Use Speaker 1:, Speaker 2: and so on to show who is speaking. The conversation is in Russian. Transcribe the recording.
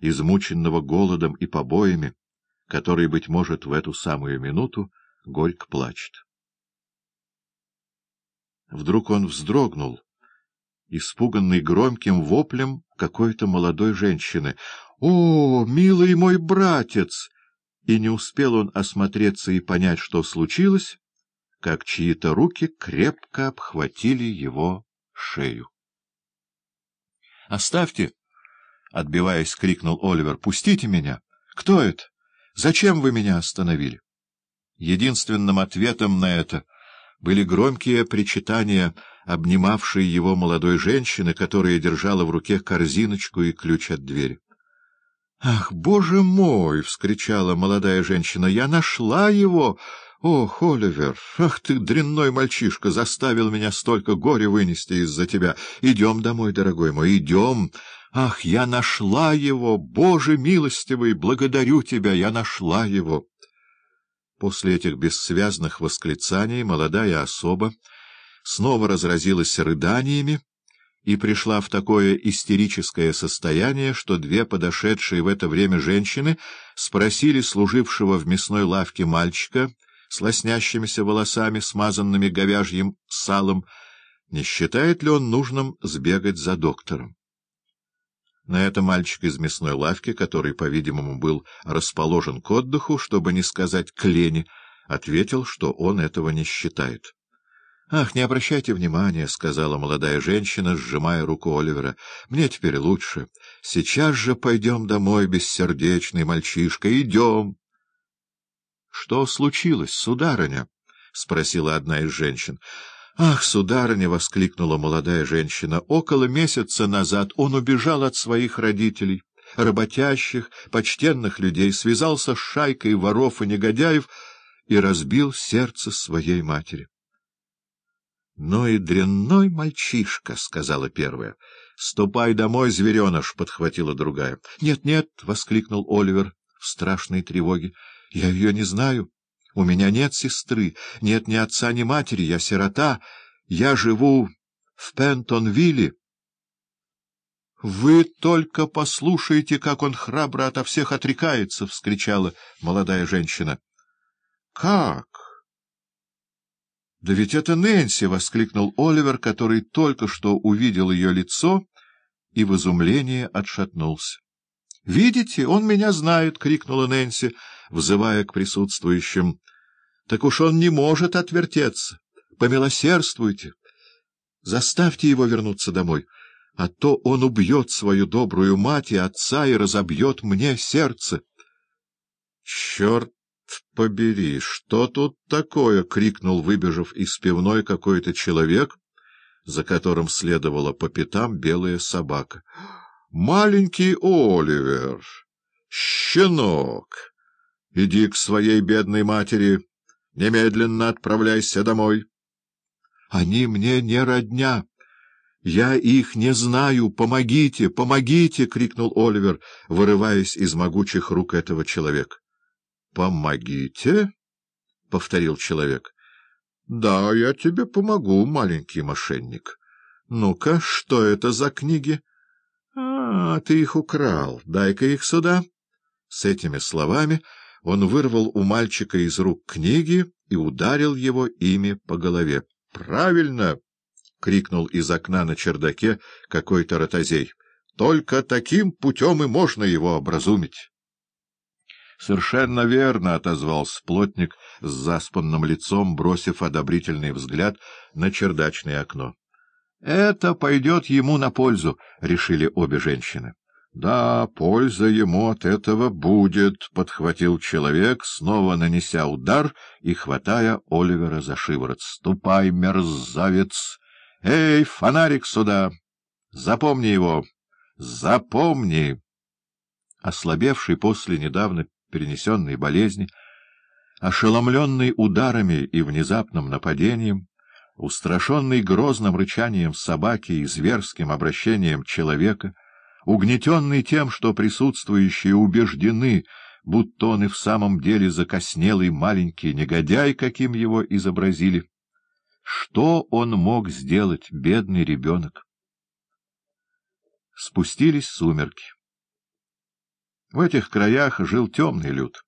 Speaker 1: измученного голодом и побоями, который, быть может, в эту самую минуту горько плачет. Вдруг он вздрогнул, испуганный громким воплем какой-то молодой женщины. «О, милый мой братец!» И не успел он осмотреться и понять, что случилось, как чьи-то руки крепко обхватили его шею. «Оставьте!» — отбиваясь, крикнул Оливер. «Пустите меня! Кто это? Зачем вы меня остановили?» Единственным ответом на это были громкие причитания, обнимавшие его молодой женщины, которая держала в руке корзиночку и ключ от двери. — Ах, боже мой! — вскричала молодая женщина. — Я нашла его! Ох, Оливер! Ах ты, дрянной мальчишка! Заставил меня столько горя вынести из-за тебя! Идем домой, дорогой мой, идем! Ах, я нашла его! Боже милостивый! Благодарю тебя! Я нашла его! После этих бессвязных восклицаний молодая особа снова разразилась рыданиями и пришла в такое истерическое состояние, что две подошедшие в это время женщины спросили служившего в мясной лавке мальчика с лоснящимися волосами, смазанными говяжьим салом, не считает ли он нужным сбегать за доктором. На это мальчик из мясной лавки, который, по-видимому, был расположен к отдыху, чтобы не сказать к лени, ответил, что он этого не считает. — Ах, не обращайте внимания, — сказала молодая женщина, сжимая руку Оливера. — Мне теперь лучше. Сейчас же пойдем домой, бессердечный мальчишка. Идем. — Что случилось, сударыня? — спросила одна из женщин. «Ах, сударыня!» — воскликнула молодая женщина. «Около месяца назад он убежал от своих родителей, работящих, почтенных людей, связался с шайкой воров и негодяев и разбил сердце своей матери». «Ну и дрянной мальчишка!» — сказала первая. «Ступай домой, звереныш!» — подхватила другая. «Нет, нет!» — воскликнул Оливер в страшной тревоге. «Я ее не знаю». У меня нет сестры, нет ни отца, ни матери, я сирота. Я живу в Пентонвилле. — Вы только послушайте, как он храбро ото всех отрекается! — вскричала молодая женщина. — Как? — Да ведь это Нэнси! — воскликнул Оливер, который только что увидел ее лицо и в изумлении отшатнулся. — Видите, он меня знает! — крикнула Нэнси взывая к присутствующим. — Так уж он не может отвертеться. Помилосердствуйте. Заставьте его вернуться домой, а то он убьет свою добрую мать и отца и разобьет мне сердце. — Черт побери, что тут такое? — крикнул, выбежав из пивной какой-то человек, за которым следовала по пятам белая собака. — Маленький Оливер! Щенок! Иди к своей бедной матери, немедленно отправляйся домой. — Они мне не родня. Я их не знаю. Помогите, помогите! — крикнул Оливер, вырываясь из могучих рук этого человека. — Помогите? — повторил человек. — Да, я тебе помогу, маленький мошенник. Ну-ка, что это за книги? — А, ты их украл. Дай-ка их сюда. С этими словами он вырвал у мальчика из рук книги и ударил его ими по голове. — Правильно! — крикнул из окна на чердаке какой-то ротозей. — Только таким путем и можно его образумить. — Совершенно верно, — отозвался плотник с заспанным лицом, бросив одобрительный взгляд на чердачное окно. — Это пойдет ему на пользу, — решили обе женщины. — Да, польза ему от этого будет, — подхватил человек, снова нанеся удар и хватая Оливера за шиворот. — Ступай, мерзавец! Эй, фонарик сюда! Запомни его! Запомни! Ослабевший после недавно перенесенной болезни, ошеломленный ударами и внезапным нападением, устрашенный грозным рычанием собаки и зверским обращением человека — угнетенный тем, что присутствующие убеждены, будто он и в самом деле закоснелый маленький негодяй, каким его изобразили. Что он мог сделать, бедный ребенок? Спустились сумерки. В этих краях жил темный люд.